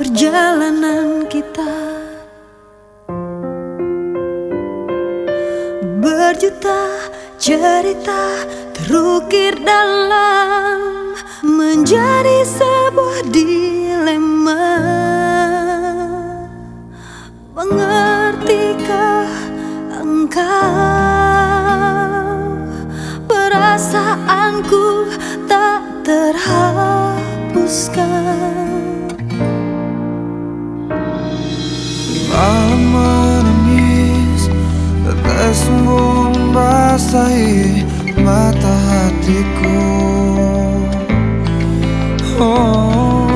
Perjalanan kita. Berjuta cerita terukir dalam Menjadi sebuah dilema. Mengertikah engkau? Perasaanku tak terhapuskan membasahi mata hatiku. Oh,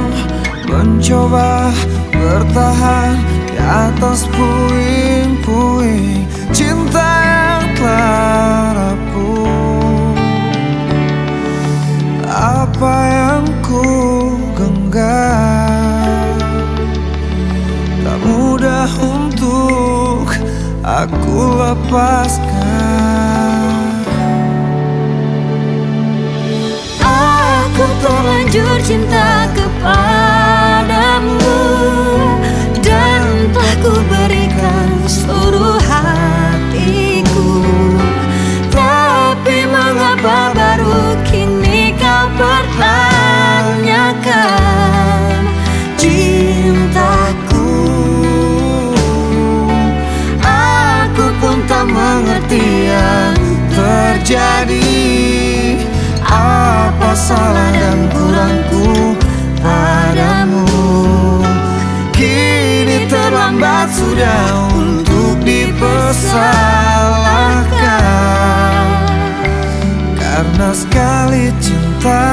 mencoba bertahan di atas puing-puing cinta yang telah rapuh. Apa yang ku genggam? Tak mudah untuk aku lepaskan terjadi? Apa salah dan kurangku padamu? Kini terlambat sudah untuk dipersalahkan. Karena sekali cinta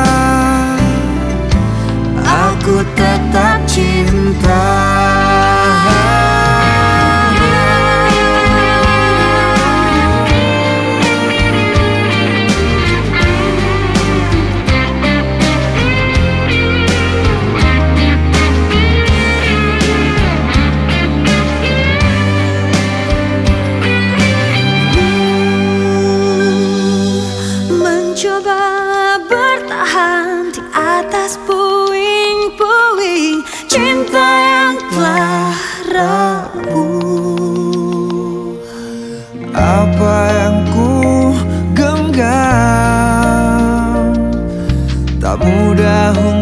genggam Tak mudah untuk